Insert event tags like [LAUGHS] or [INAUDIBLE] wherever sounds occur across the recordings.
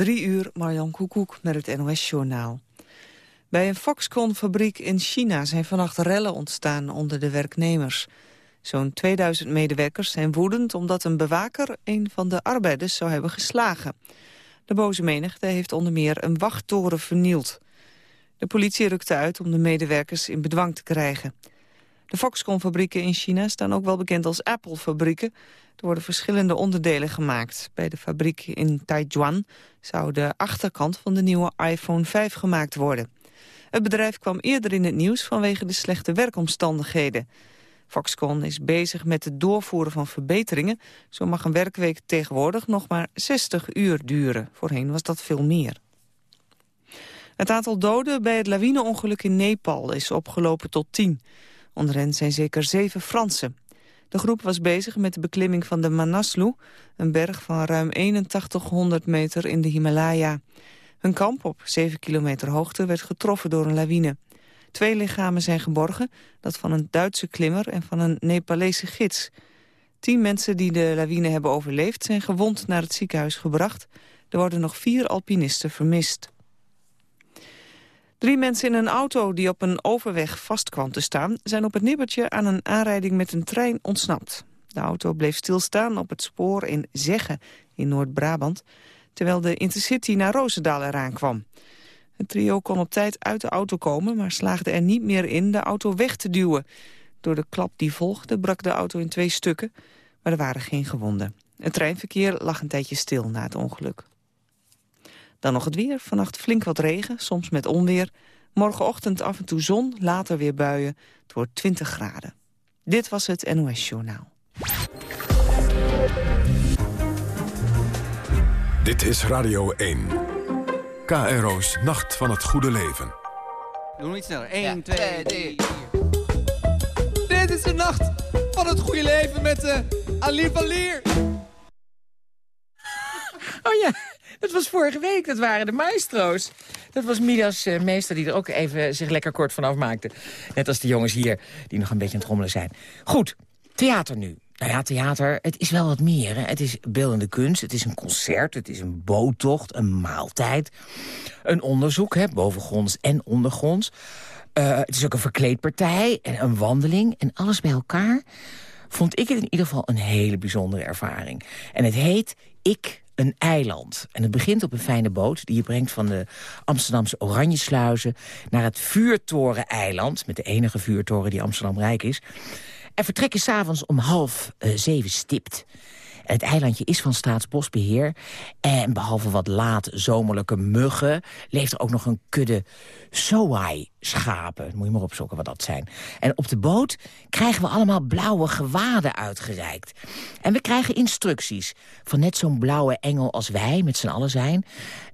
Drie uur, Marjan Koekoek met het NOS-journaal. Bij een Foxconn-fabriek in China zijn vannacht rellen ontstaan onder de werknemers. Zo'n 2000 medewerkers zijn woedend omdat een bewaker een van de arbeiders zou hebben geslagen. De boze menigte heeft onder meer een wachttoren vernield. De politie rukte uit om de medewerkers in bedwang te krijgen. De Foxconn-fabrieken in China staan ook wel bekend als Apple-fabrieken. Er worden verschillende onderdelen gemaakt. Bij de fabriek in Taijuan zou de achterkant van de nieuwe iPhone 5 gemaakt worden. Het bedrijf kwam eerder in het nieuws vanwege de slechte werkomstandigheden. Foxconn is bezig met het doorvoeren van verbeteringen. Zo mag een werkweek tegenwoordig nog maar 60 uur duren. Voorheen was dat veel meer. Het aantal doden bij het lawineongeluk in Nepal is opgelopen tot 10. Onder hen zijn zeker zeven Fransen. De groep was bezig met de beklimming van de Manaslu, een berg van ruim 8100 meter in de Himalaya. Hun kamp op 7 kilometer hoogte werd getroffen door een lawine. Twee lichamen zijn geborgen, dat van een Duitse klimmer en van een Nepalese gids. Tien mensen die de lawine hebben overleefd zijn gewond naar het ziekenhuis gebracht. Er worden nog vier alpinisten vermist. Drie mensen in een auto die op een overweg vast kwam te staan... zijn op het nippertje aan een aanrijding met een trein ontsnapt. De auto bleef stilstaan op het spoor in Zegge in Noord-Brabant... terwijl de Intercity naar Roosendaal eraan kwam. Het trio kon op tijd uit de auto komen... maar slaagde er niet meer in de auto weg te duwen. Door de klap die volgde brak de auto in twee stukken... maar er waren geen gewonden. Het treinverkeer lag een tijdje stil na het ongeluk. Dan nog het weer. Vannacht flink wat regen, soms met onweer. Morgenochtend af en toe zon, later weer buien. Het wordt 20 graden. Dit was het NOS Journaal. Dit is Radio 1. KRO's Nacht van het Goede Leven. Doe nog iets sneller. 1, 2, 3, Dit is de Nacht van het Goede Leven met uh, Ali van Leer. Oh ja. Dat was vorige week, dat waren de maestro's. Dat was Midas uh, meester die er ook even zich lekker kort vanaf maakte. Net als de jongens hier, die nog een beetje aan het rommelen zijn. Goed, theater nu. Nou ja, theater, het is wel wat meer. Hè. Het is beeldende kunst, het is een concert, het is een boottocht, een maaltijd. Een onderzoek, hè, bovengronds en ondergronds. Uh, het is ook een verkleedpartij en een wandeling. En alles bij elkaar vond ik het in ieder geval een hele bijzondere ervaring. En het heet Ik een eiland. En het begint op een fijne boot die je brengt van de Amsterdamse Oranjesluizen... naar het Vuurtoren-eiland, met de enige vuurtoren die Amsterdam rijk is. En vertrekken s'avonds om half uh, zeven stipt. Het eilandje is van Staatsbosbeheer. En behalve wat laat zomerlijke muggen... leeft er ook nog een kudde soai-schapen. Moet je maar opzoeken wat dat zijn. En op de boot krijgen we allemaal blauwe gewaden uitgereikt. En we krijgen instructies van net zo'n blauwe engel als wij met z'n allen zijn.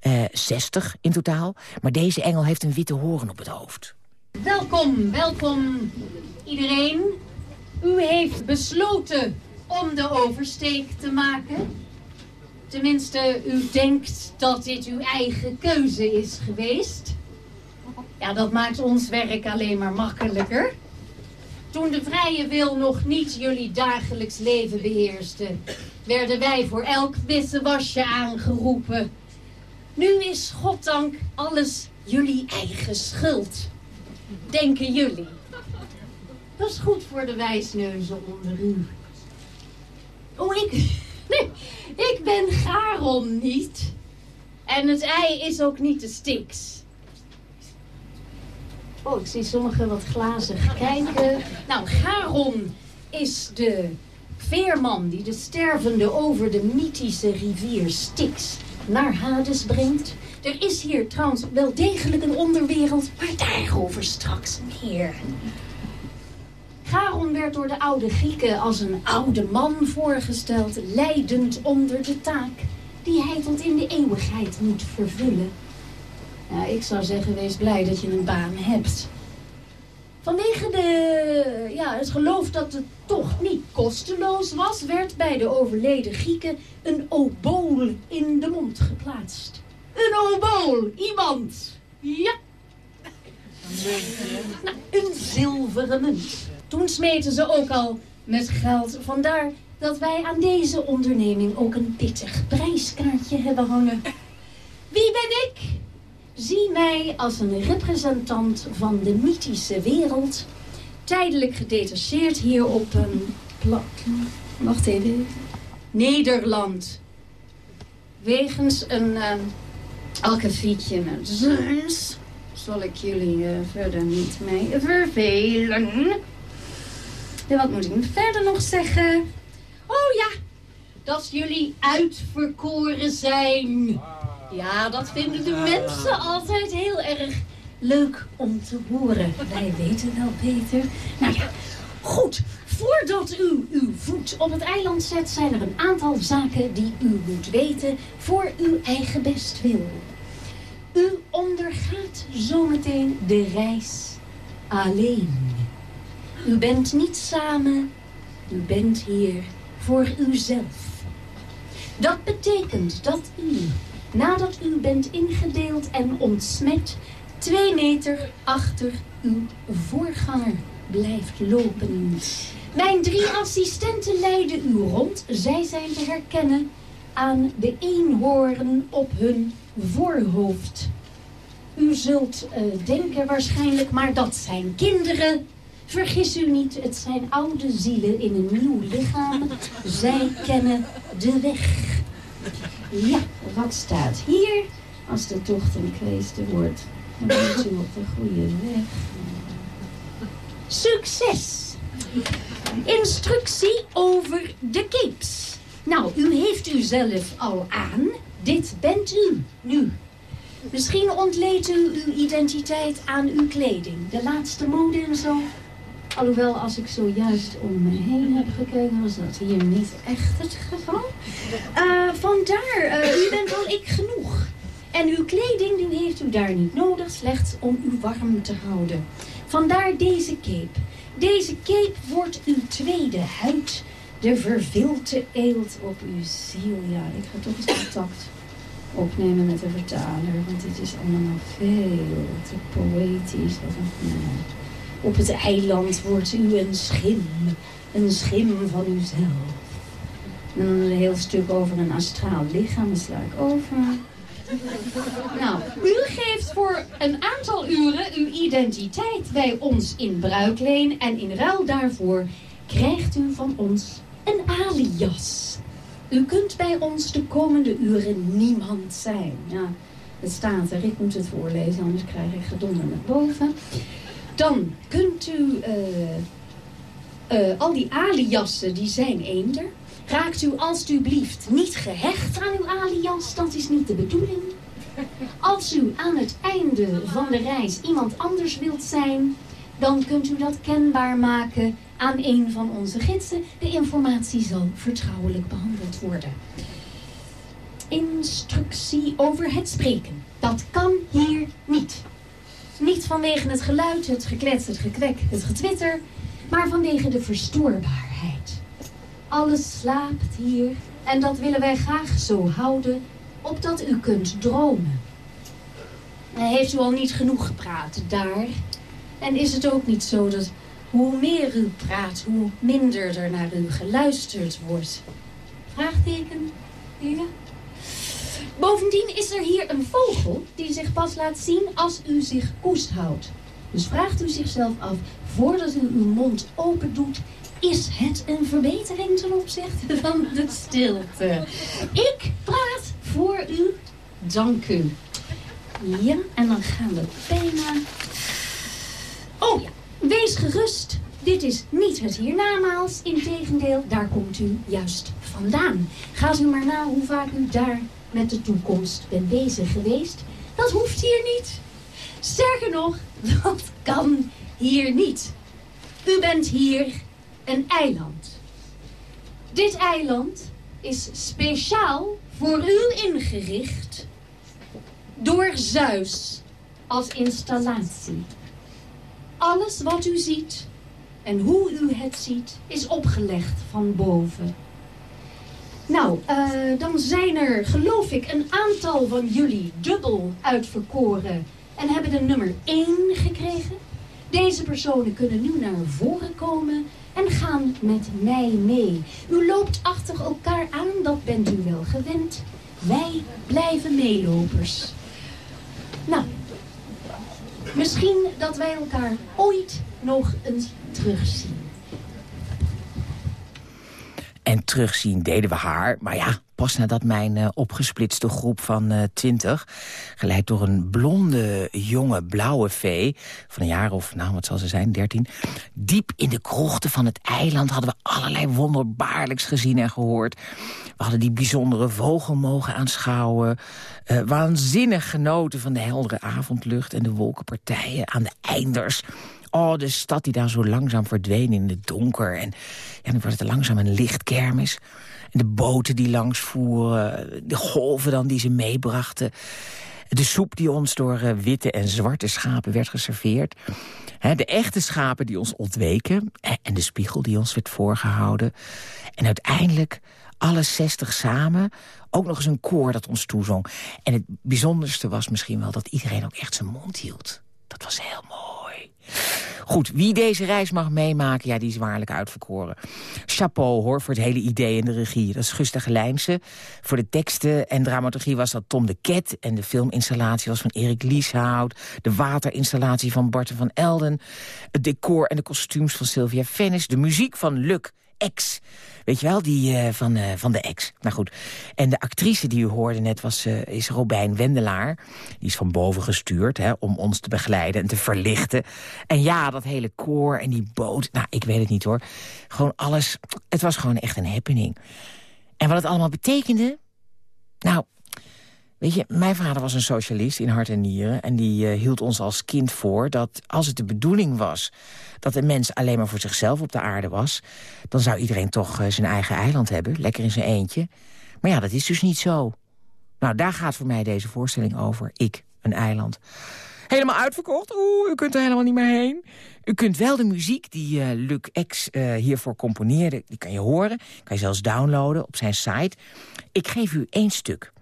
Uh, eh, 60 in totaal. Maar deze engel heeft een witte hoorn op het hoofd. Welkom, welkom iedereen. U heeft besloten om de oversteek te maken. Tenminste, u denkt dat dit uw eigen keuze is geweest. Ja, dat maakt ons werk alleen maar makkelijker. Toen de vrije wil nog niet jullie dagelijks leven beheerste, werden wij voor elk wasje aangeroepen. Nu is, goddank, alles jullie eigen schuld. Denken jullie. Dat is goed voor de wijsneuzen onder u. Oh, ik... [LAUGHS] Nee, ik ben Garon niet. En het ei is ook niet de Stix. Oh, ik zie sommigen wat glazig kijken. Nou, Garon is de veerman die de stervende over de mythische rivier Styx naar Hades brengt. Er is hier trouwens wel degelijk een onderwereld, maar daarover straks meer. Charon werd door de oude Grieken als een oude man voorgesteld, leidend onder de taak die hij tot in de eeuwigheid moet vervullen. Ik zou zeggen, wees blij dat je een baan hebt. Vanwege de, ja, het geloof dat het toch niet kosteloos was, werd bij de overleden Grieken een obool in de mond geplaatst. Een obool, iemand. Ja. Nou, een zilveren munt. Toen smeten ze ook al met geld. Vandaar dat wij aan deze onderneming ook een pittig prijskaartje hebben hangen. Wie ben ik? Zie mij als een representant van de mythische wereld. Tijdelijk gedetacheerd hier op een plak. Wacht even. Nederland. Wegens een uh, alkefietje met zal ik jullie uh, verder niet mee vervelen. En wat moet ik verder nog zeggen? Oh ja, dat jullie uitverkoren zijn. Ja, dat vinden de mensen altijd heel erg leuk om te horen. [LAUGHS] Wij weten wel, Peter. Nou ja, goed. Voordat u uw voet op het eiland zet, zijn er een aantal zaken die u moet weten voor uw eigen bestwil. U ondergaat zometeen de reis alleen. U bent niet samen, u bent hier voor uzelf. Dat betekent dat u, nadat u bent ingedeeld en ontsmet, twee meter achter uw voorganger blijft lopen. Mijn drie assistenten leiden u rond. Zij zijn te herkennen aan de eenhoorn op hun voorhoofd. U zult uh, denken waarschijnlijk, maar dat zijn kinderen. Vergis u niet, het zijn oude zielen in een nieuw lichaam. Zij kennen de weg. Ja, wat staat hier? Als de tocht een kweeste wordt, dan bent u op de goede weg. Succes! Instructie over de capes. Nou, u heeft u zelf al aan. Dit bent u, nu. Misschien ontleedt u uw identiteit aan uw kleding. De laatste mode en zo. Alhoewel, als ik zojuist om me heen heb gekeken, was dat hier niet echt het geval. Uh, vandaar, uh, u bent al ik genoeg. En uw kleding die heeft u daar niet nodig, slechts om u warm te houden. Vandaar deze cape. Deze cape wordt uw tweede huid. De vervilte eelt op uw ziel. Ja, ik ga toch eens contact opnemen met de vertaler. Want dit is allemaal veel te poëtisch. Op het eiland wordt u een schim. Een schim van uzelf. Dan een heel stuk over een astraal lichaam. Sla ik over. Nou, u geeft voor een aantal uren uw identiteit bij ons in bruikleen. En in ruil daarvoor krijgt u van ons een alias. U kunt bij ons de komende uren niemand zijn. Ja, het staat er, ik moet het voorlezen, anders krijg ik gedonder naar boven. Dan kunt u uh, uh, al die aliassen, die zijn eender. Raakt u alstublieft niet gehecht aan uw alias, dat is niet de bedoeling. Als u aan het einde van de reis iemand anders wilt zijn, dan kunt u dat kenbaar maken aan een van onze gidsen. De informatie zal vertrouwelijk behandeld worden. Instructie over het spreken. Dat kan hier niet. Niet vanwege het geluid, het geklets, het gekwek, het getwitter, maar vanwege de verstoorbaarheid. Alles slaapt hier en dat willen wij graag zo houden, opdat u kunt dromen. Heeft u al niet genoeg gepraat daar? En is het ook niet zo dat hoe meer u praat, hoe minder er naar u geluisterd wordt? Vraagteken? Ja. Bovendien is er hier een vogel die zich pas laat zien als u zich koest houdt. Dus vraagt u zichzelf af, voordat u uw mond open doet, is het een verbetering ten opzichte van de stilte? Ik praat voor u. Dank u. Ja, en dan gaan we bijna... Oh ja, wees gerust. Dit is niet het hiernamaals. Integendeel, daar komt u juist vandaan. Gaat u maar na hoe vaak u daar met de toekomst bent bezig geweest. Dat hoeft hier niet. Sterker nog, dat kan hier niet. U bent hier een eiland. Dit eiland is speciaal voor u ingericht door Zeus als installatie. Alles wat u ziet en hoe u het ziet is opgelegd van boven. Nou, uh, dan zijn er, geloof ik, een aantal van jullie dubbel uitverkoren en hebben de nummer 1 gekregen. Deze personen kunnen nu naar voren komen en gaan met mij mee. U loopt achter elkaar aan, dat bent u wel gewend. Wij blijven meelopers. Nou, misschien dat wij elkaar ooit nog eens terugzien. En terugzien deden we haar, maar ja, pas nadat mijn uh, opgesplitste groep van uh, twintig... geleid door een blonde, jonge, blauwe vee... van een jaar of, nou, wat zal ze zijn, dertien... diep in de krochten van het eiland hadden we allerlei wonderbaarlijks gezien en gehoord. We hadden die bijzondere vogel mogen aanschouwen... Uh, waanzinnig genoten van de heldere avondlucht... en de wolkenpartijen aan de einders... Oh, de stad die daar zo langzaam verdween in het donker. En ja, dan wordt het langzaam een lichtkermis. En de boten die langs voeren. De golven dan die ze meebrachten. De soep die ons door uh, witte en zwarte schapen werd geserveerd. He, de echte schapen die ons ontweken. En de spiegel die ons werd voorgehouden. En uiteindelijk alle zestig samen. Ook nog eens een koor dat ons toezong. En het bijzonderste was misschien wel dat iedereen ook echt zijn mond hield. Dat was heel mooi. Goed, wie deze reis mag meemaken, ja, die is waarlijk uitverkoren. Chapeau, hoor, voor het hele idee en de regie. Dat is Gusta Gelijnse. Voor de teksten en dramaturgie was dat Tom de Ket. En de filminstallatie was van Erik Lieshout. De waterinstallatie van Barten van Elden. Het decor en de kostuums van Sylvia Fennis. De muziek van Luc X. Weet je wel, die uh, van, uh, van de ex. Nou goed. En de actrice die u hoorde net was, uh, is Robijn Wendelaar. Die is van boven gestuurd hè, om ons te begeleiden en te verlichten. En ja, dat hele koor en die boot. Nou, ik weet het niet hoor. Gewoon alles. Het was gewoon echt een happening. En wat het allemaal betekende? Nou, Weet je, mijn vader was een socialist in hart en nieren... en die uh, hield ons als kind voor dat als het de bedoeling was... dat een mens alleen maar voor zichzelf op de aarde was... dan zou iedereen toch uh, zijn eigen eiland hebben, lekker in zijn eentje. Maar ja, dat is dus niet zo. Nou, daar gaat voor mij deze voorstelling over. Ik, een eiland. Helemaal uitverkocht? Oeh, u kunt er helemaal niet meer heen. U kunt wel de muziek die uh, Luc X hiervoor componeerde... die kan je horen, kan je zelfs downloaden op zijn site. Ik geef u één stuk...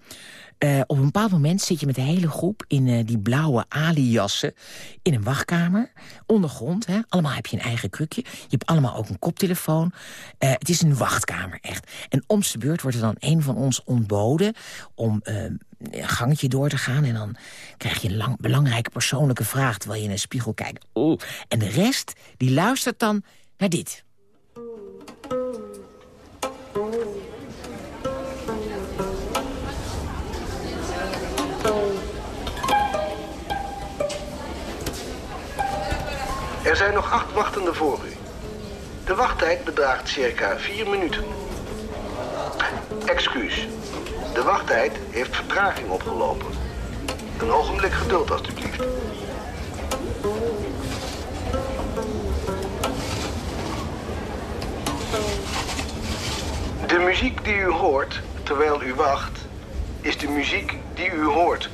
Uh, op een bepaald moment zit je met de hele groep in uh, die blauwe alijassen in een wachtkamer, ondergrond. Hè? Allemaal heb je een eigen krukje. Je hebt allemaal ook een koptelefoon. Uh, het is een wachtkamer, echt. En om de beurt wordt er dan een van ons ontboden om een gangetje door te gaan. En dan krijg je een lang, belangrijke persoonlijke vraag terwijl je in een spiegel kijkt. En de rest, die luistert dan naar dit. Er zijn nog acht wachtenden voor u. De wachttijd bedraagt circa vier minuten. Excuus. De wachttijd heeft vertraging opgelopen. Een ogenblik geduld, alstublieft. De muziek die u hoort terwijl u wacht, is de muziek die u hoort.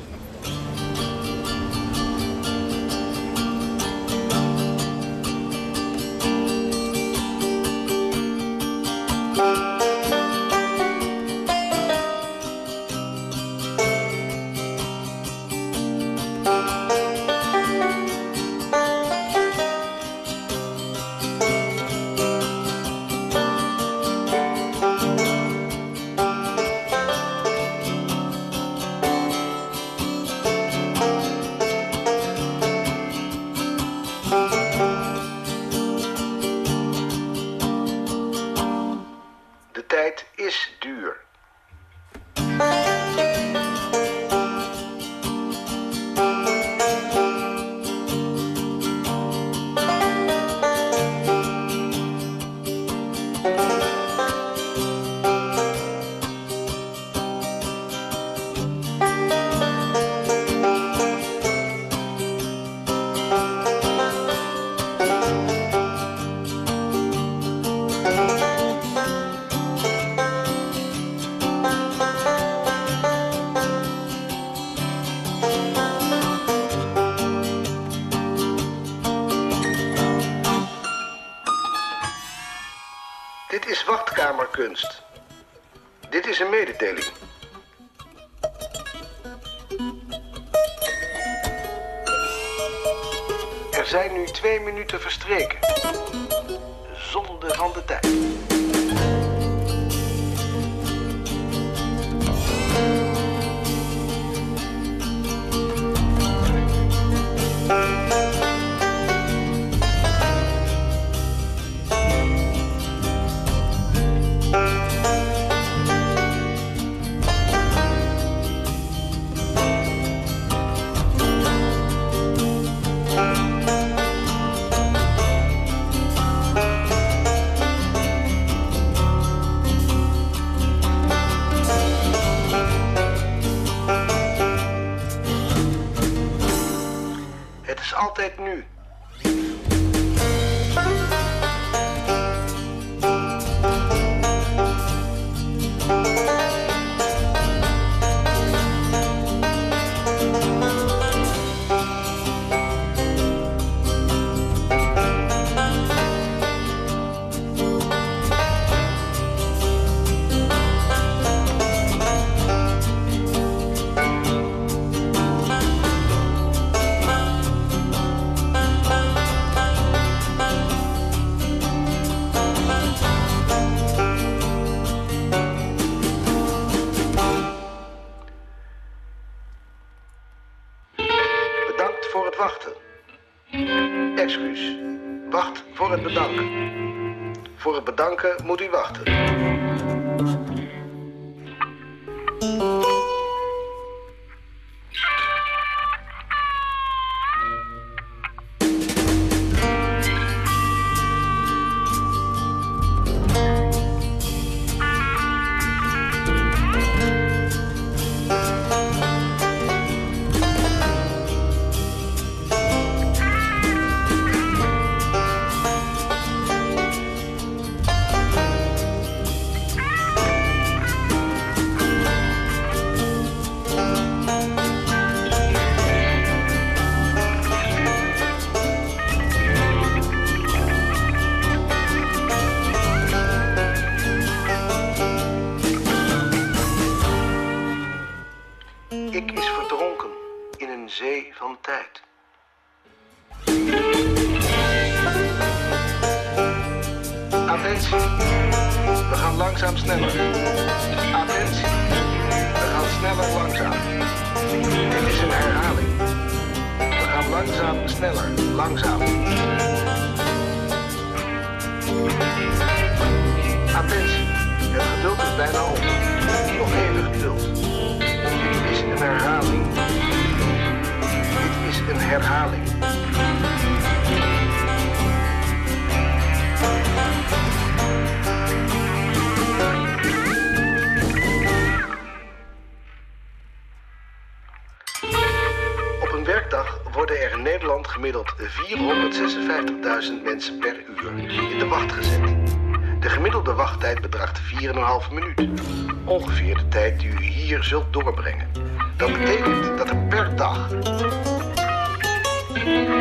Zult doorbrengen. Dat betekent dat er per dag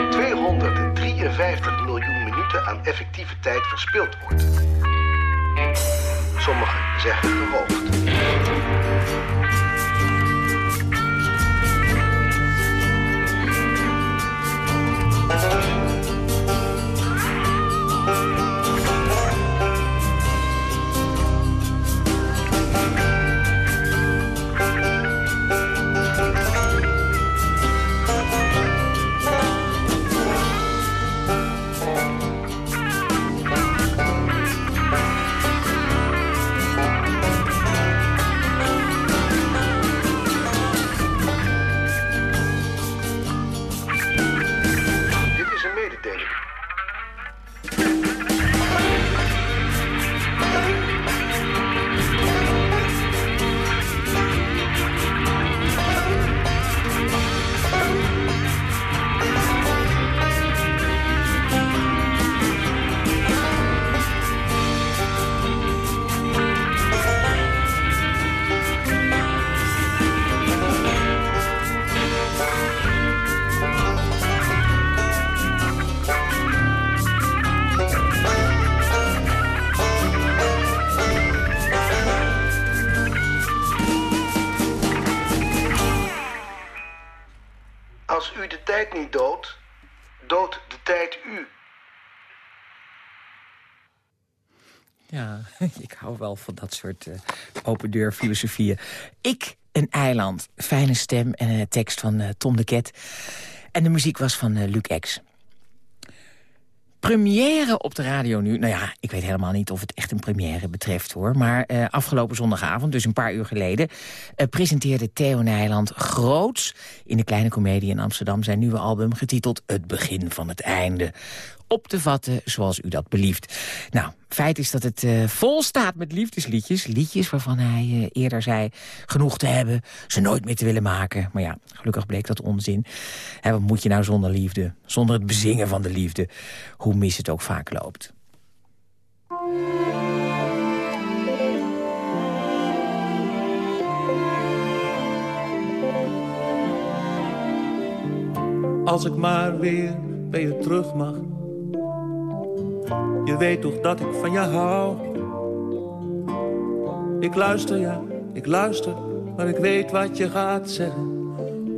253 miljoen minuten aan effectieve tijd verspild wordt. Hou wel van dat soort eh, open deur filosofieën. Ik, een eiland, fijne stem en een tekst van eh, Tom de Ket. En de muziek was van eh, Luc X. Première op de radio nu. Nou ja, ik weet helemaal niet of het echt een première betreft hoor. Maar afgelopen zondagavond, dus een paar uur geleden... presenteerde Theo Nijland groots in de Kleine Comedie in Amsterdam... zijn nieuwe album getiteld Het Begin van het Einde. Op te vatten zoals u dat belieft. Nou, feit is dat het uh, vol staat met liefdesliedjes. Liedjes waarvan hij uh, eerder zei genoeg te hebben, ze nooit meer te willen maken. Maar ja, gelukkig bleek dat onzin. En wat moet je nou zonder liefde? Zonder het bezingen van de liefde. Hoe mis het ook vaak loopt. Als ik maar weer bij je terug mag. Je weet toch dat ik van je hou. Ik luister, ja, ik luister, maar ik weet wat je gaat zeggen.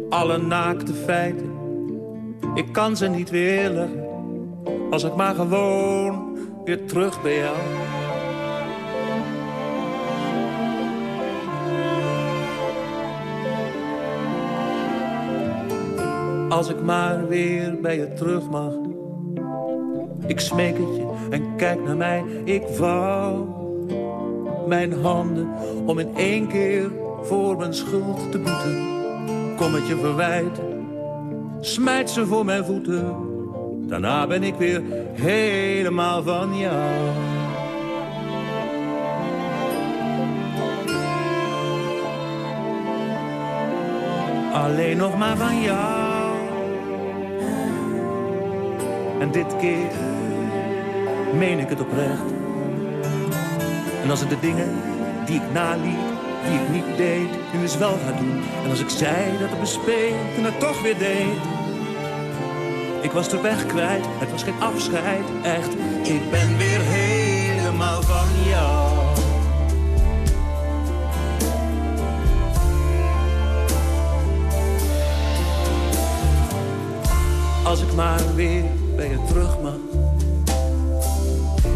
Alle naakte feiten, ik kan ze niet weerleggen. Als ik maar gewoon weer terug bij jou. Als ik maar weer bij je terug mag. Ik smeek het je en kijk naar mij. Ik wou mijn handen om in één keer voor mijn schuld te boeten. Kom het je verwijten, smijt ze voor mijn voeten. Daarna ben ik weer helemaal van jou. Alleen nog maar van jou. En dit keer meen ik het oprecht. En als ik de dingen die ik naliet, die ik niet deed, nu eens wel ga doen. En als ik zei dat het me speelt en het toch weer deed. Ik was de weg kwijt, het was geen afscheid, echt. Ik ben weer helemaal van jou. Als ik maar weer bij je terug mag.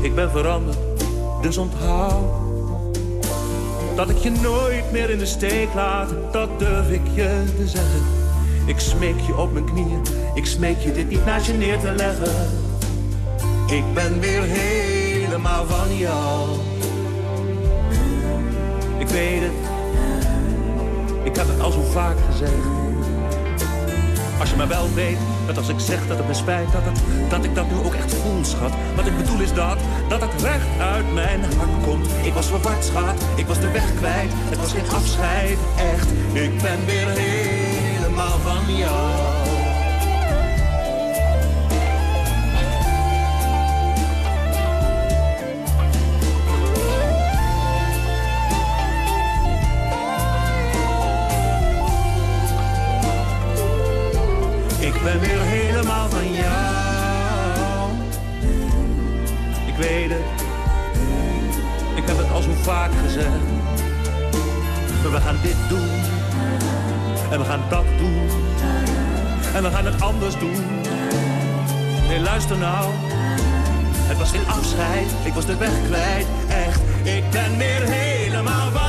Ik ben veranderd, dus onthoud. Dat ik je nooit meer in de steek laat, dat durf ik je te zeggen. Ik smeek je op mijn knieën, ik smeek je dit niet naast je neer te leggen. Ik ben weer helemaal van jou. Ik weet het, ik heb het al zo vaak gezegd. Als je maar wel weet dat als ik zeg dat het me spijt, dat, het, dat ik dat nu ook echt voel, schat. Wat ik bedoel is dat, dat het recht uit mijn hart komt. Ik was verward, schat, ik was de weg kwijt. Het was geen afscheid, echt. Ik ben weer helemaal van jou. Ben weer helemaal van jou. Ik weet het, ik heb het al zo vaak gezegd. We gaan dit doen, en we gaan dat doen, en we gaan het anders doen. Nee, luister nou, het was geen afscheid, ik was de weg kwijt, echt. Ik ben weer helemaal van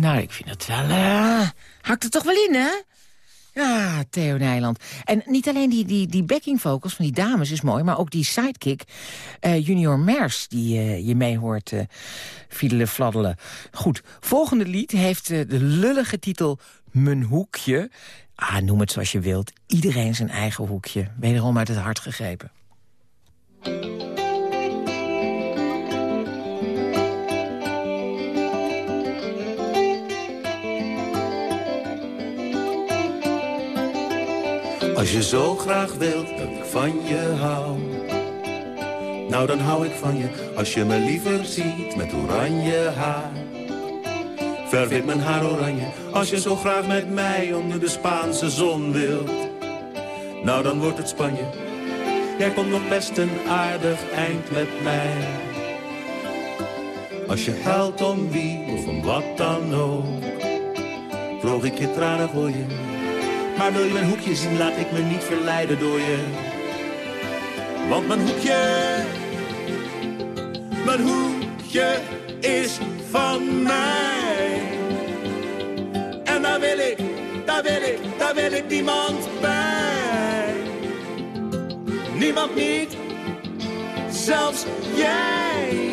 Nou, ik vind het wel... Uh, hakt er toch wel in, hè? Ja, Theo Nijland. En niet alleen die, die, die backing vocals van die dames is mooi... maar ook die sidekick, uh, Junior Mers, die uh, je mee hoort uh, fiedelen, fladdelen. Goed, volgende lied heeft de lullige titel Mijn Hoekje. Ah, noem het zoals je wilt. Iedereen zijn eigen hoekje. Wederom uit het hart gegrepen. Als je zo graag wilt dat ik van je hou. Nou dan hou ik van je als je me liever ziet met oranje haar. verf mijn haar oranje. Als je zo graag met mij onder de Spaanse zon wilt, nou dan wordt het Spanje. Jij komt nog best een aardig eind met mij. Als je huilt om wie of om wat dan ook, vloog ik je tranen voor je. Maar wil je mijn hoekje zien, laat ik me niet verleiden door je. Want mijn hoekje, mijn hoekje is van mij. En daar wil ik, daar wil ik, daar wil ik niemand bij. Niemand niet, zelfs jij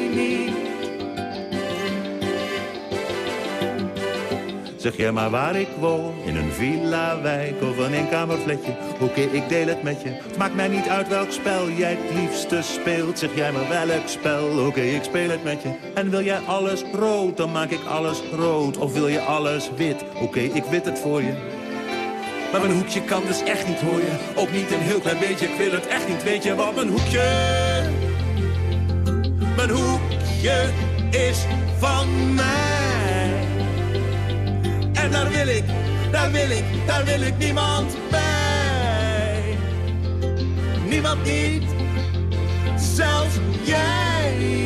Zeg jij maar waar ik woon, in een villa-wijk of een eenkamerfletje. Oké, ik deel het met je, het maakt mij niet uit welk spel jij het liefste speelt. Zeg jij maar welk spel, oké, ik speel het met je. En wil jij alles rood, dan maak ik alles rood. Of wil je alles wit, oké, ik wit het voor je. Maar mijn hoekje kan dus echt niet, hoor je. Ook niet een heel klein beetje, ik wil het echt niet, weet je. Want mijn hoekje, mijn hoekje is van mij. En daar wil ik, daar wil ik, daar wil ik niemand bij. Niemand niet, zelfs jij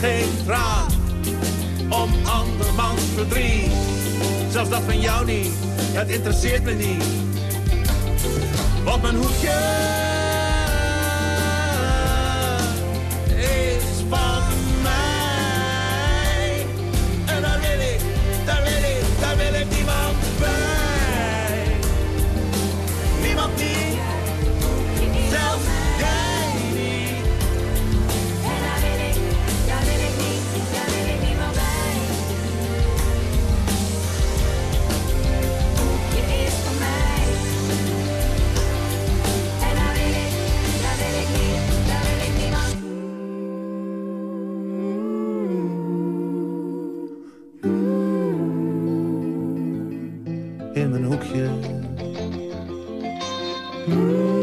geen traan om andermans verdriet. Zelfs dat van jou niet, het interesseert me niet. Want mijn hoekje In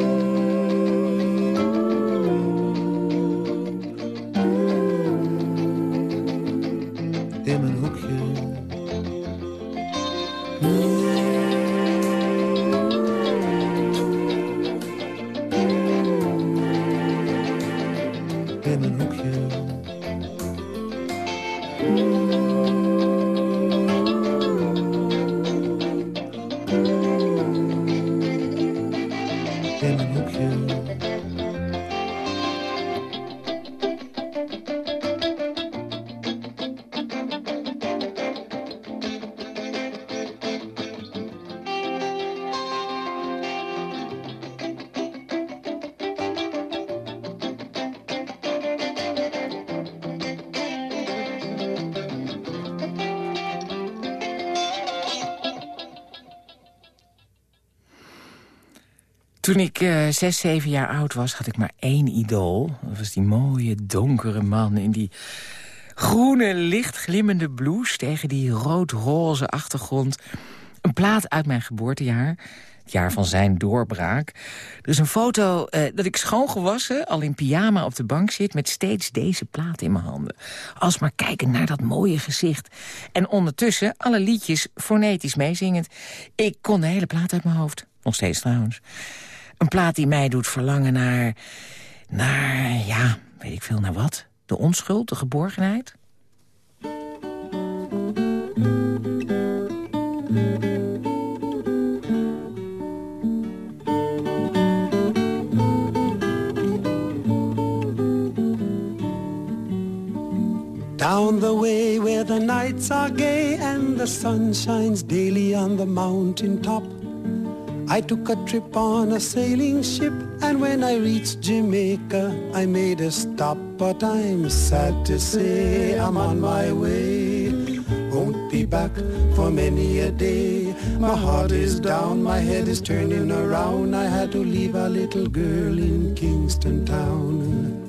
Toen ik eh, zes, zeven jaar oud was, had ik maar één idool. Dat was die mooie, donkere man in die groene, lichtglimmende blouse... tegen die rood-roze achtergrond. Een plaat uit mijn geboortejaar. Het jaar van zijn doorbraak. Is een foto eh, dat ik schoongewassen, al in pyjama op de bank zit... met steeds deze plaat in mijn handen. Alsmaar kijken naar dat mooie gezicht. En ondertussen alle liedjes fonetisch meezingend. Ik kon de hele plaat uit mijn hoofd. Nog steeds trouwens. Een plaat die mij doet verlangen naar... naar, ja, weet ik veel, naar wat? De onschuld, de geborgenheid? Down the way where the nights are gay and the sun shines daily on the mountain top. I took a trip on a sailing ship and when I reached Jamaica I made a stop but I'm sad to say I'm on my way. Won't be back for many a day. My heart is down, my head is turning around. I had to leave a little girl in Kingston Town.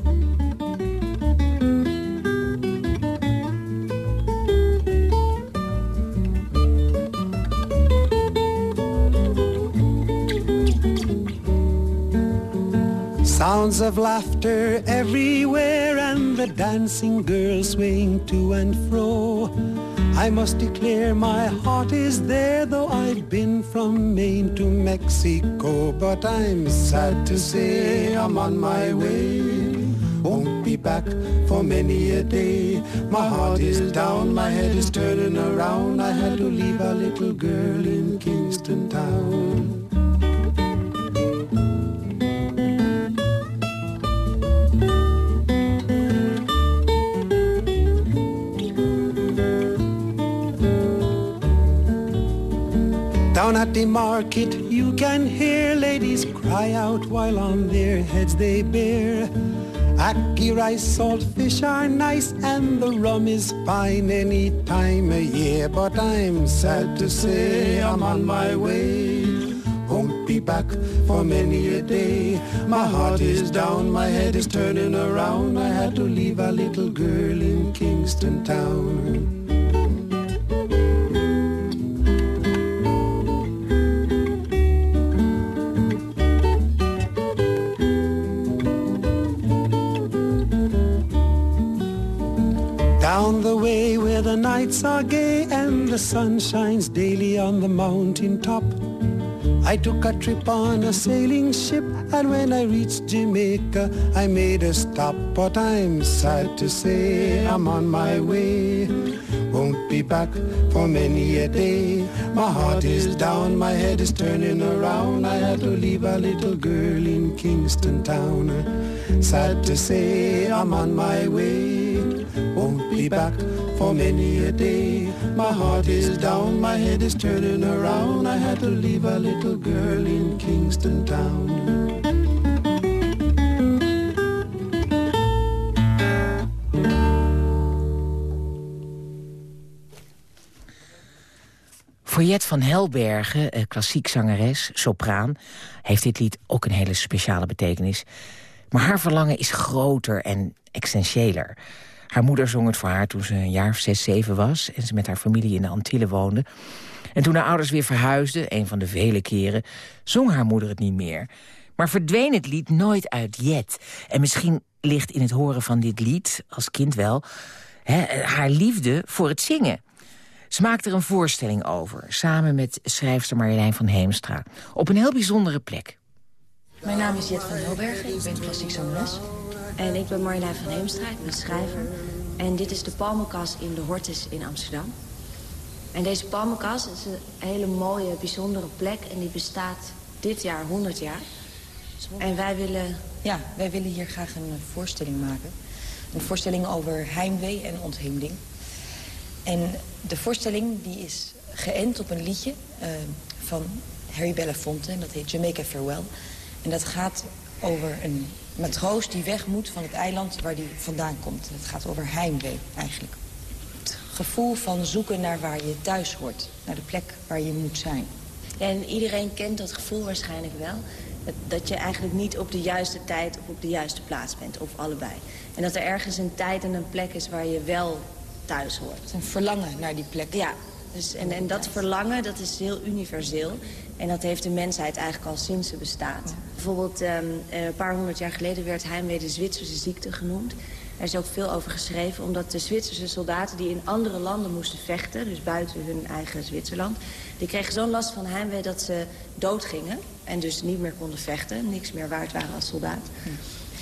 Sounds of laughter everywhere and the dancing girls swaying to and fro. I must declare my heart is there though I've been from Maine to Mexico. But I'm sad to say I'm on my way. Won't be back for many a day. My heart is down, my head is turning around. I had to leave a little girl in Kingston Town. Down at the market you can hear ladies cry out while on their heads they bear. Ackee rice, salt fish are nice and the rum is fine any time of year. But I'm sad to say I'm on my way. Won't be back for many a day. My heart is down, my head is turning around. I had to leave a little girl in Kingston Town. The nights are gay and the sun shines daily on the mountain top. I took a trip on a sailing ship and when I reached Jamaica I made a stop. But I'm sad to say I'm on my way. Won't be back for many a day. My heart is down, my head is turning around. I had to leave a little girl in Kingston town. Sad to say I'm on my way. Won't be back for many a day. My heart is down, my head is turning around. I had to leave a little girl in Kingston town. Foyet van Helbergen, eh, klassiek zangeres, sopraan... heeft dit lied ook een hele speciale betekenis. Maar haar verlangen is groter en essentiëler. Haar moeder zong het voor haar toen ze een jaar of zes, zeven was... en ze met haar familie in de Antillen woonde. En toen haar ouders weer verhuisden, een van de vele keren... zong haar moeder het niet meer. Maar verdween het lied nooit uit Jet. En misschien ligt in het horen van dit lied, als kind wel... Hè, haar liefde voor het zingen. Ze maakte er een voorstelling over, samen met schrijfster Marjolein van Heemstra. Op een heel bijzondere plek. Mijn naam is Jet van Hilbergen, ik ben klassiek zangeres. En ik ben Marjolein van Heemstra, ik ben schrijver. En dit is de Palmenkas in de Hortus in Amsterdam. En deze Palmenkas is een hele mooie, bijzondere plek. En die bestaat dit jaar 100 jaar. En wij willen, ja, wij willen hier graag een voorstelling maken. Een voorstelling over heimwee en ontheemding. En de voorstelling die is geënt op een liedje eh, van Harry Belafonte. En dat heet Jamaica Farewell. En dat gaat over een matroos die weg moet van het eiland waar hij vandaan komt. Het gaat over heimwee eigenlijk. Het gevoel van zoeken naar waar je thuis hoort. Naar de plek waar je moet zijn. En iedereen kent dat gevoel waarschijnlijk wel. Dat, dat je eigenlijk niet op de juiste tijd of op de juiste plaats bent. Of allebei. En dat er ergens een tijd en een plek is waar je wel thuis hoort. Een verlangen naar die plek. Ja, dus, en, en dat verlangen dat is heel universeel. En dat heeft de mensheid eigenlijk al sinds ze bestaat. Bijvoorbeeld ehm, een paar honderd jaar geleden werd heimwee de Zwitserse ziekte genoemd. Er is ook veel over geschreven, omdat de Zwitserse soldaten die in andere landen moesten vechten... dus buiten hun eigen Zwitserland... die kregen zo'n last van heimwee dat ze doodgingen... en dus niet meer konden vechten, niks meer waard waren als soldaat.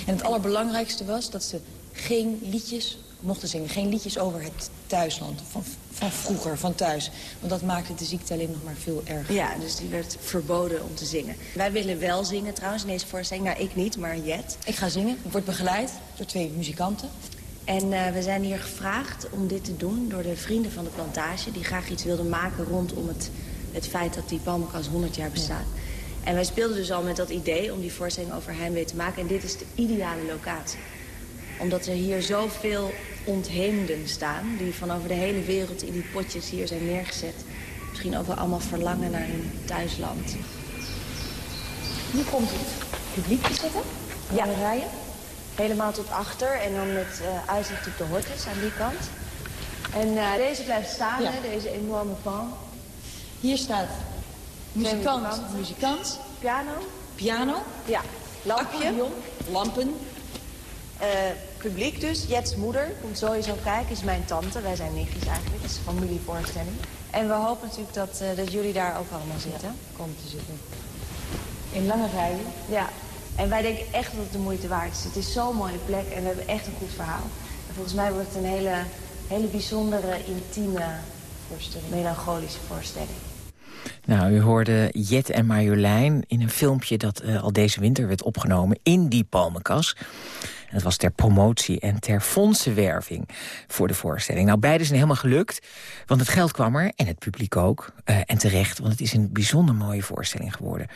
En het allerbelangrijkste was dat ze geen liedjes mochten zingen. Geen liedjes over het thuisland, van, van vroeger, van thuis. Want dat maakte de ziekte alleen nog maar veel erger. Ja, dus die werd verboden om te zingen. Wij willen wel zingen trouwens in deze voorstelling. Nou, ik niet, maar Jet. Ik ga zingen. Ik word begeleid door twee muzikanten. En uh, we zijn hier gevraagd om dit te doen door de vrienden van de plantage... die graag iets wilden maken rondom het, het feit dat die palmenkas 100 jaar bestaat. En wij speelden dus al met dat idee om die voorstelling over heimwee te maken. En dit is de ideale locatie. Omdat er hier zoveel ontheemden staan... die van over de hele wereld in die potjes hier zijn neergezet. Misschien ook wel allemaal verlangen naar hun thuisland. Nu komt het publiek zitten. Ja. rijen. Helemaal tot achter en dan met eh, uitzicht op de hortus aan die kant. En eh, deze blijft staan, Ja. hè, deze enorme pan. Hier staat muzikant, muzikant, Piano. piano, Ja. Lampje. accordeon, lampen. Eh, publiek dus. Jets moeder komt sowieso kijken. Is mijn tante. Wij zijn nichtjes eigenlijk. Het is een familievoorstelling. En we hopen natuurlijk dat, eh, dat jullie daar ook allemaal zitten. Komt te zitten. In lange rijen. Ja. En wij denken echt dat het de moeite waard is. Het is zo'n mooie plek en we hebben echt een goed verhaal. En volgens mij wordt het een hele, hele bijzondere, intieme, Voorstelling. melancholische voorstelling. Nou, u hoorde Jet en Marjolein in een filmpje dat eh, al deze winter werd opgenomen in die palmenkas. Dat was ter promotie en ter fondsenwerving voor de voorstelling. Nou, beide zijn helemaal gelukt, want het geld kwam er en het publiek ook. Eh, en terecht, want het is een bijzonder mooie voorstelling geworden.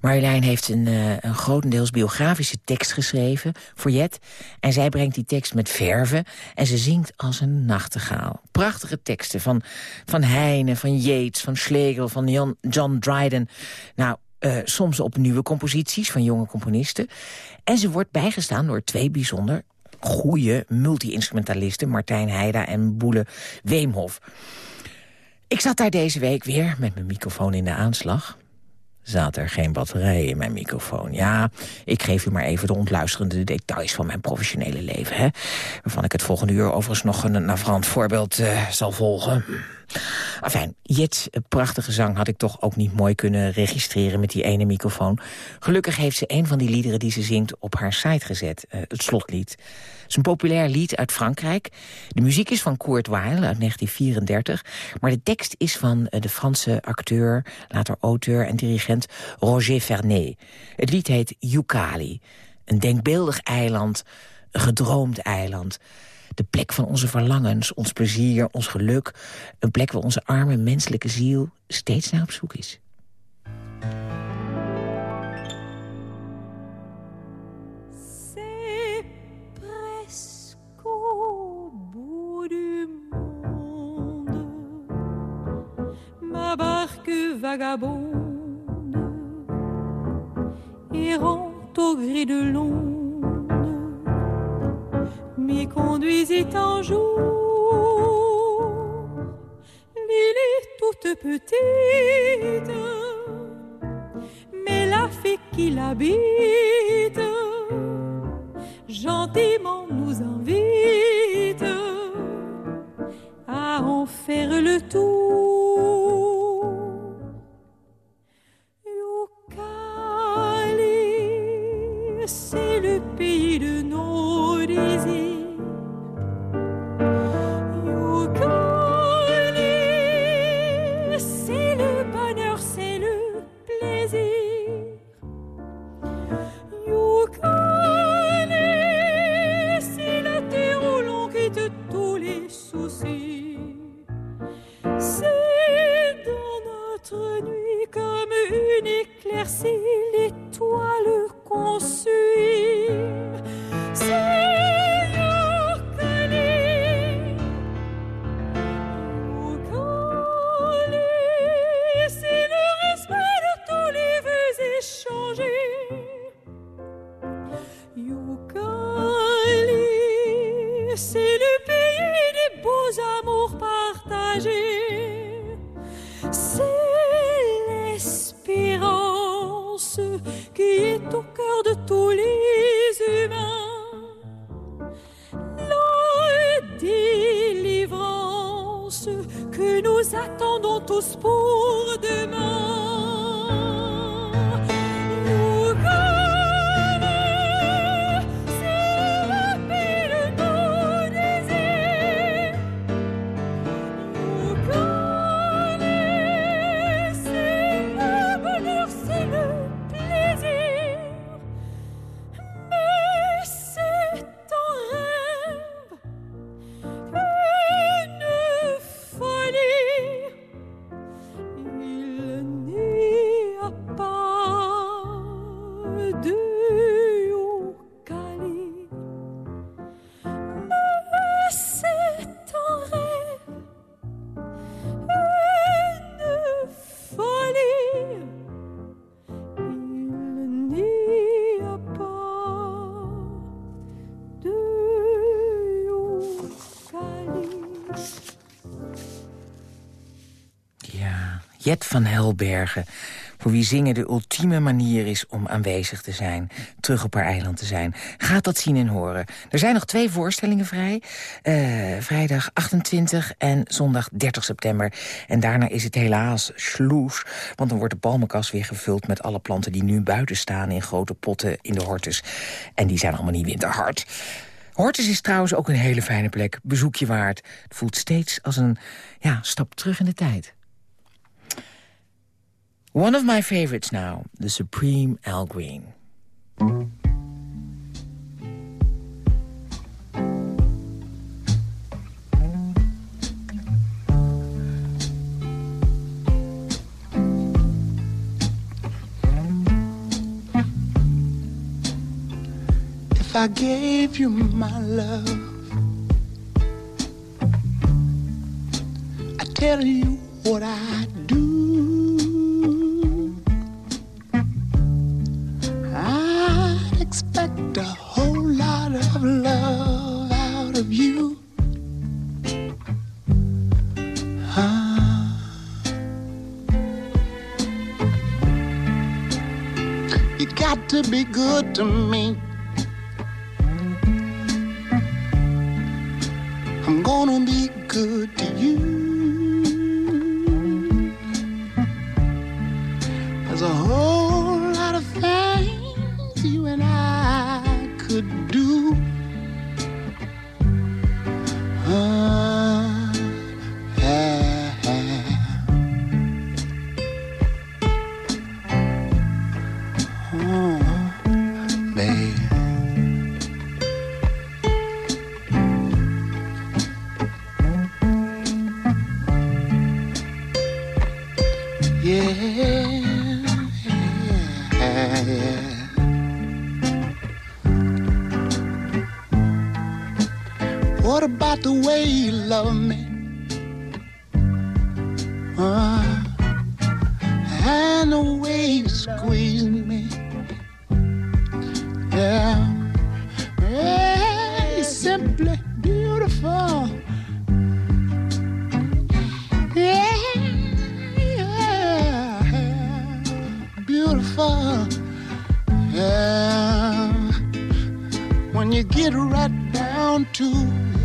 Marjolein heeft een, eh, een grotendeels biografische tekst geschreven voor Jet. En zij brengt die tekst met verven en ze zingt als een nachtegaal. Prachtige teksten van, van Heine, van Yeats, van Schlegel, van Jan, John Dryden. Nou, eh, soms op nieuwe composities van jonge componisten. En ze wordt bijgestaan door twee bijzonder goede multi-instrumentalisten... Martijn Heida en Boele Weemhof. Ik zat daar deze week weer met mijn microfoon in de aanslag zaten er geen batterijen in mijn microfoon. Ja, ik geef u maar even de ontluisterende details van mijn professionele leven. Hè? Waarvan ik het volgende uur overigens nog een navrant voorbeeld eh, zal volgen. Enfin, Jets prachtige zang had ik toch ook niet mooi kunnen registreren met die ene microfoon. Gelukkig heeft ze een van die liederen die ze zingt op haar site gezet. eh, het slotlied. Het is een populair lied uit Frankrijk. De muziek is van Kurt Weill uit 1934. Maar de tekst is van eh, de Franse acteur, later auteur en dirigent Roger Vernet. Het lied heet Yukali. Een denkbeeldig eiland, een gedroomd eiland. De plek van onze verlangens, ons plezier, ons geluk. Een plek waar onze arme menselijke ziel steeds naar op zoek is. Vagabonde, errante au gris de m'y conduisit un jour. Est toute petite, mais la fée qui l'habite gentiment nous invite à en faire le tour. De tous les humains. La délivrance que nous attendons tous pour demain. Jet van Helbergen. Voor wie zingen de ultieme manier is om aanwezig te zijn. Terug op haar eiland te zijn. Gaat dat zien en horen. Er zijn nog twee voorstellingen vrij. Eh, vrijdag 28 en zondag 30 september. En daarna is het helaas sloes. Want dan wordt de palmenkas weer gevuld met alle planten... die nu buiten staan in grote potten in de hortus. En die zijn allemaal niet winterhard. Hortus is trouwens ook een hele fijne plek. Bezoekje waard. Het voelt steeds als een ja, stap terug in de tijd. One of my favorites now, the Supreme Al Green. If I gave you my love, I tell you what I to me. When you get right down to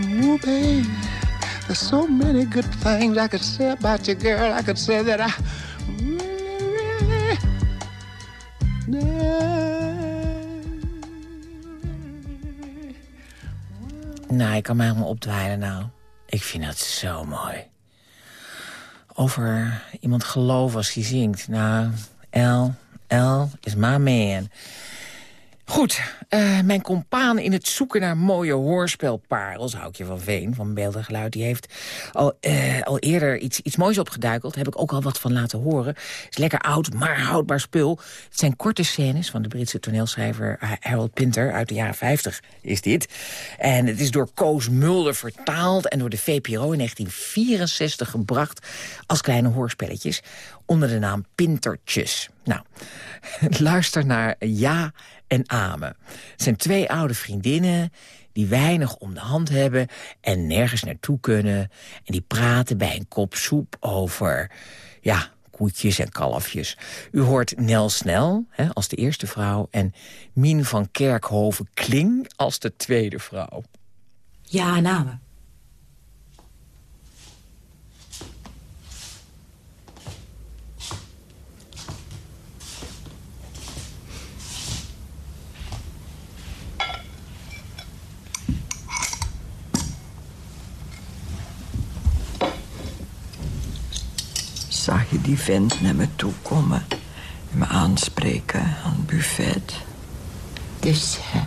Ooh, baby, there's so many good things I could say about you, girl. I could say that I Nou, ik kan mij helemaal opdwijlen nou. Ik vind dat zo mooi. Over iemand geloven als hij zingt. Nou, L, L is my man. Goed, eh, mijn compaan in het zoeken naar mooie hoorspelparels... Houkje van Veen van Beeldig Geluid... die heeft al, eh, al eerder iets, iets moois opgeduikeld. Heb ik ook al wat van laten horen. is lekker oud, maar houdbaar spul. Het zijn korte scènes van de Britse toneelschrijver Harold Pinter... uit de jaren 50 is dit. En het is door Koos Mulder vertaald... en door de VPRO in 1964 gebracht als kleine hoorspelletjes... onder de naam Pintertjes. Nou, [LAUGHS] luister naar Ja en Amen. Het zijn twee oude vriendinnen die weinig om de hand hebben... en nergens naartoe kunnen. En die praten bij een kop soep over... ja, koetjes en kalfjes. U hoort Nel Snel hè, als de eerste vrouw... en Mien van Kerkhoven Kling als de tweede vrouw. Ja en Zag je die vent naar me toe komen en me aanspreken aan het buffet? Dus eh,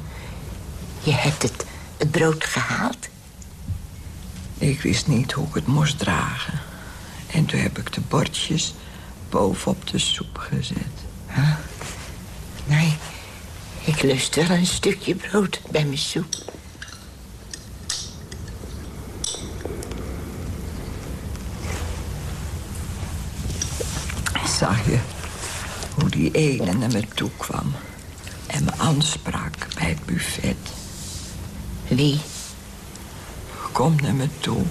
je hebt het, het brood gehaald? Ik wist niet hoe ik het moest dragen. En toen heb ik de bordjes bovenop de soep gezet. Huh? Nee, ik lust wel een stukje brood bij mijn soep. Zag je hoe die ene naar me toe kwam en me aansprak bij het buffet? Wie? Kom naar me toe.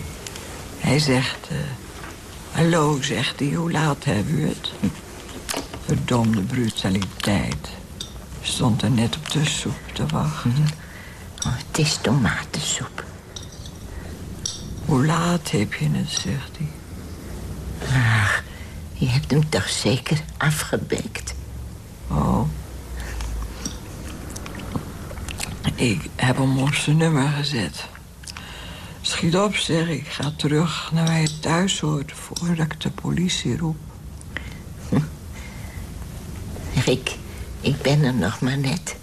Hij zegt... eh, Hallo, zegt hij, hoe laat hebben u het? [LAUGHS] Verdomde brutaliteit. Stond er net op de soep te wachten. Oh, het is tomatensoep. Hoe laat heb je het, zegt hij. Ach, je hebt hem toch zeker afgebekt? Oh. Ik heb hem op zijn nummer gezet. Schiet op, zeg ik. Ga terug naar waar je thuis hoort... voordat ik de politie roep. Ik, ik ben er nog maar net.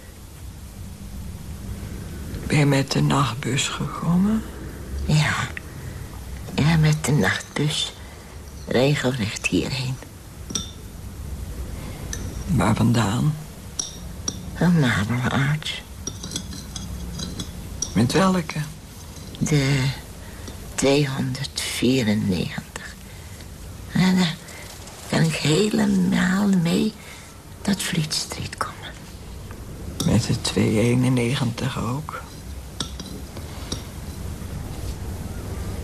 Ben je met de nachtbus gekomen? Ja, ja, met de nachtbus. Regelrecht hierheen. Waar vandaan? Een marmelaarts. Met welke? De 294. En daar kan ik helemaal mee tot Fleet Street komen. Met de 291 ook.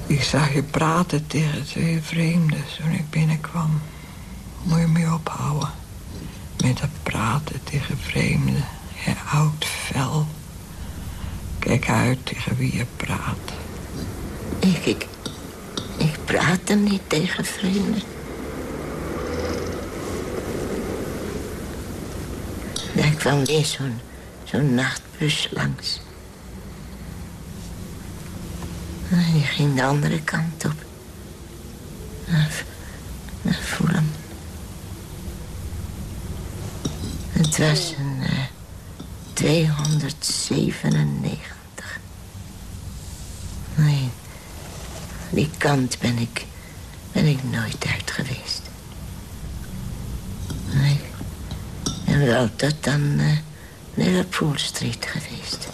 Ik zag je praten tegen twee vreemden toen ik binnenkwam. Moet je mee ophouden. Met dat praten tegen vreemden. Je oud vel. Kijk uit tegen wie je praat. Ik, ik, ik niet tegen vreemden. Daar kwam weer zo'n zo'n nachtbus langs. Die ging de andere kant op. Naar, Fulham. Het was een eh, 297. Nee, die kant ben ik, ben ik nooit uit geweest. Nee, en wel tot dan eh, Liverpool Street geweest.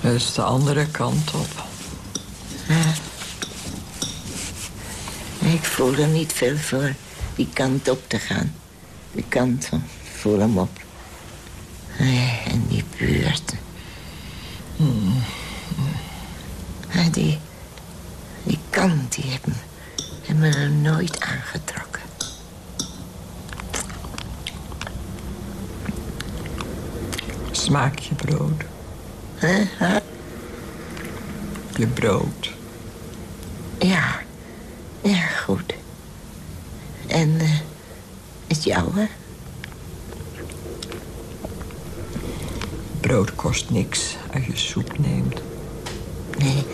Is de andere kant op. Ja. Voel er niet veel voor die kant op te gaan. Die kant van voel hem op. Nee, en die buurt. Hmm. Ja, die, die kant, die heeft me, heeft me er nooit aangetrokken. Smaak je brood? Huh? Huh? Je brood. Ja, ja, goed. En eh het jouwe? Brood kost niks als je soep neemt. Nee,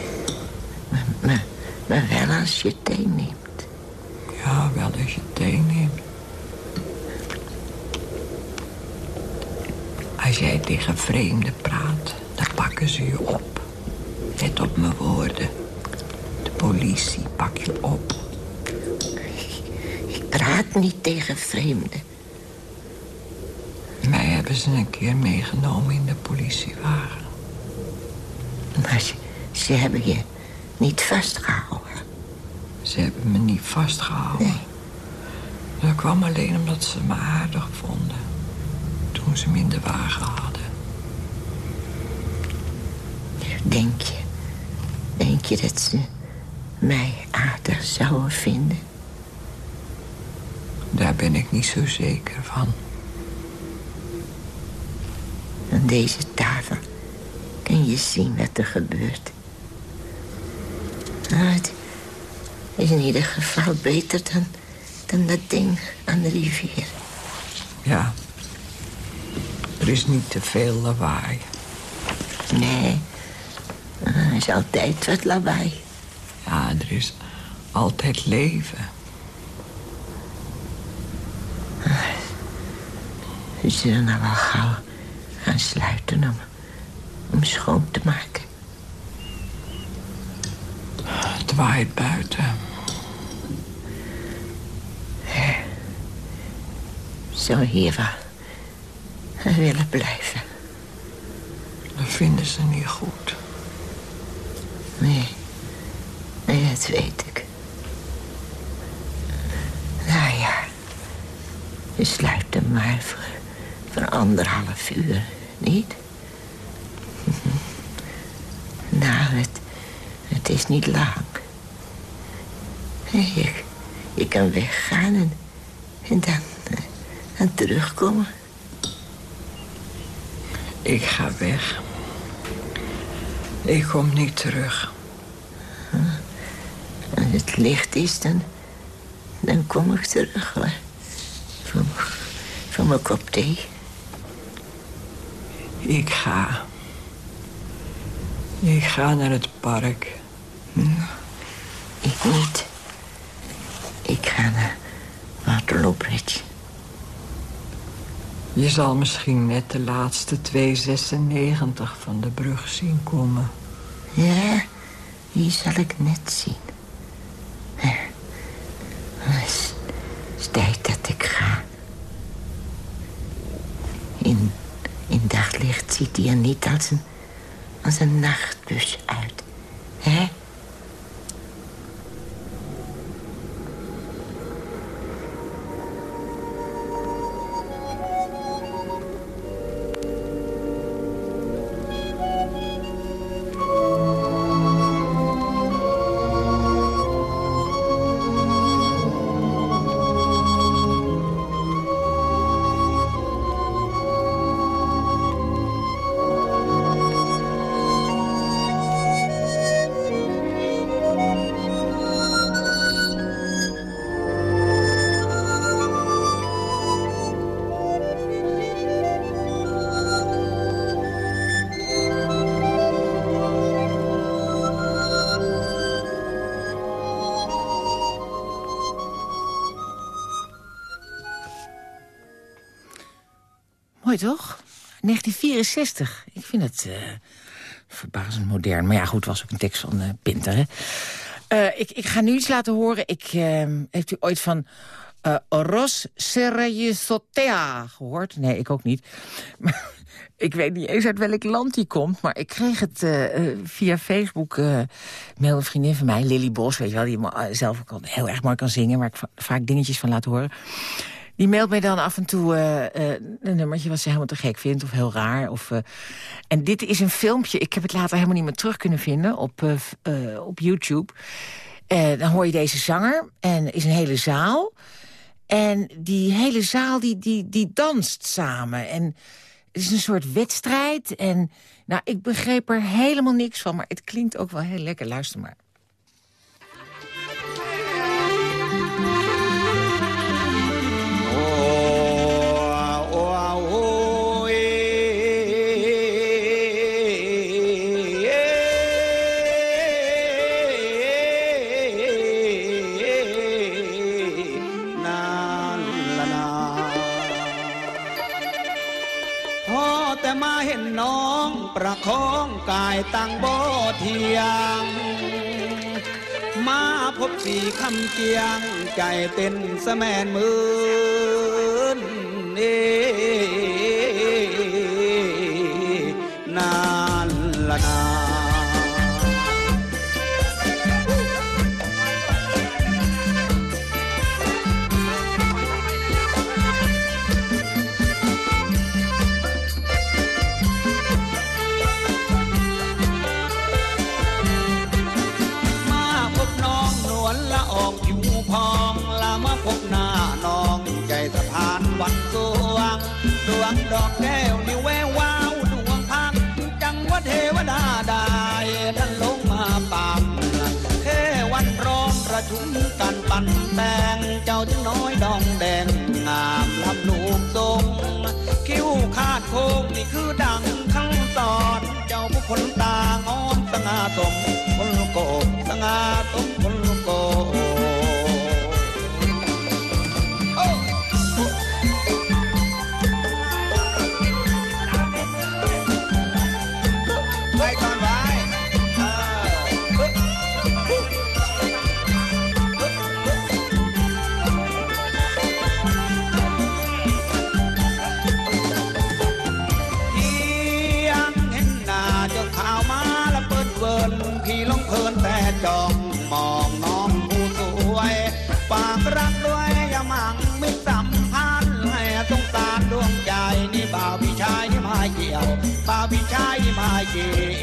maar, maar, maar wel als je thee neemt. Ja, wel als je thee neemt. Als Als jij tegen vreemden praat, dan pakken ze je op. Let op mijn woorden. De politie pak je op. Ik praat niet tegen vreemden. Mij hebben ze een keer meegenomen in de politiewagen. Maar ze, ze hebben je niet vastgehouden. Ze hebben me niet vastgehouden. Dat kwam alleen omdat ze me aardig vonden. Toen ze me in de wagen hadden. Denk je, denk je dat ze mij aardig zouden vinden? Daar ben ik niet zo zeker van. Aan deze tafel kun je zien wat er gebeurt. Nou, het is in ieder geval beter dan, dan dat ding aan de rivier. Ja. Er is niet te veel lawaai. Nee, er is altijd wat lawaai. Ja, er is altijd leven. We zullen nou wel gauw gaan sluiten om, om schoon te maken. Het waait buiten. Zou hier wel willen blijven? Dat vinden ze niet goed. Nee, nee, dat weet ik. Nou ja, we sluiten maar voor, voor anderhalf uur, niet? Nou, het, het is niet lang. Je, je kan weggaan en, en dan, eh, dan terugkomen. Ik ga weg. Ik kom niet terug. Als het licht is, dan, dan kom ik terug, hoor. Voor mijn kop thee. Ik ga. Ik ga naar het park. Ik niet. Ik ga naar Waterloo Bridge. Je zal misschien net de laatste 296 van de brug zien komen. Ja, die zal ik net zien. Als een, als een nachtbus uit. Toch? 1964. Ik vind het eh, verbazend modern. Maar ja, goed, was ook een tekst van eh, Pinter, hè? Eh, ik, ik ga nu iets laten horen. Ik, eh, heeft u ooit van Oros Serayesotea gehoord? Nee, ik ook niet. [LAUGHS] Ik weet niet eens uit welk land die komt. Maar ik kreeg het via Facebook. eh mail een vriendin van mij, Lily Bos, weet je wel. Die zelf ook heel erg mooi kan zingen. Waar ik va- vaak dingetjes van laat horen. Die mailt mij dan af en toe eh, eh, een nummertje wat ze helemaal te gek vindt of heel raar. Of, eh, en dit is een filmpje, ik heb het later helemaal niet meer terug kunnen vinden op, op YouTube. Dan hoor je deze zanger en is een hele zaal. En die hele zaal die, die, die danst samen. En het is een soort wedstrijd. En nou, ik begreep er helemaal niks van, maar het klinkt ook wel heel lekker. Luister maar. ประคองกายตั้งบ่เทียง มาพบสี่คำเกียง ใจเต้นสแมนมืนเอ ถุงกันปั่นแต่งเจ้าจึงน้อยดองแดงงามลำลูกทรงคิ้วคาดโค้งนี่คือดังคำสอนเจ้าผู้คนตางอนสง่าสมคนลูกโกสง่าสมคนลูกโก que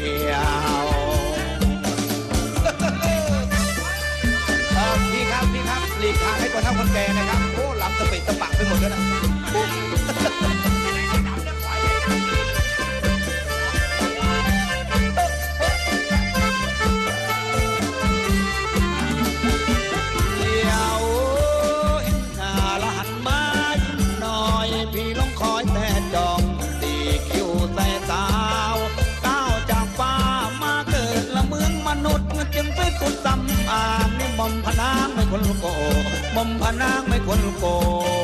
พนางไม่คนโกเ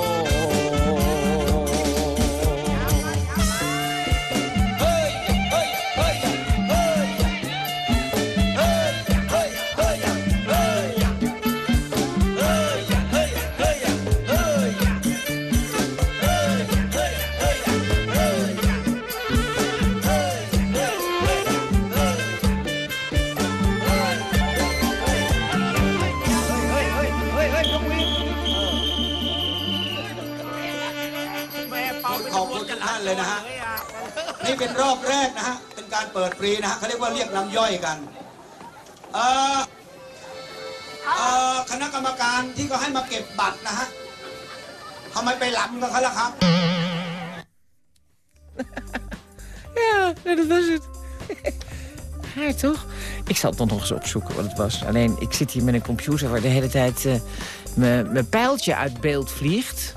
อบแรกนะฮะ เป็นการเปิดฟรีนะฮะเขาเรียกว่าเรียกน้ำย่อยกัน เอ่อ เอ่อ คณะกรรมการที่เขาให้มาเก็บบัตรนะฮะทำไมไปล้ำกับเขาล่ะครับ Ja, nee, dat was het. Ja, toch? Ik zal het dan nog eens opzoeken wat het was. Alleen, ik zit hier met een computer waar de hele tijd eh, mijn mijn pijltje uit beeld vliegt.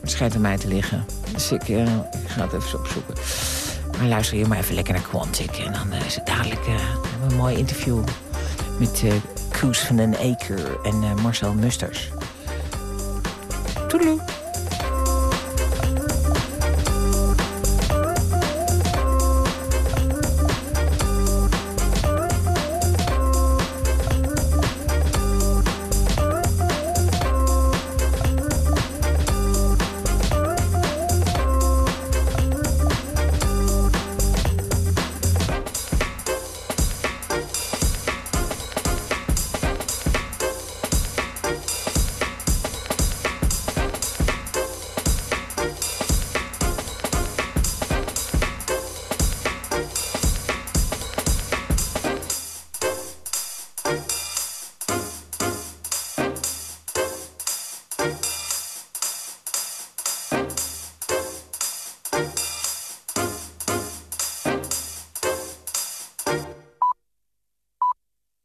Het schijnt aan mij te liggen. Dus ik, eh, ik ga het even opzoeken. Maar luister hier maar even lekker naar Quantic. En dan eh, is het dadelijk eh, een mooi interview met eh Koes van den Eker en Marcel Musters. Toedeloe.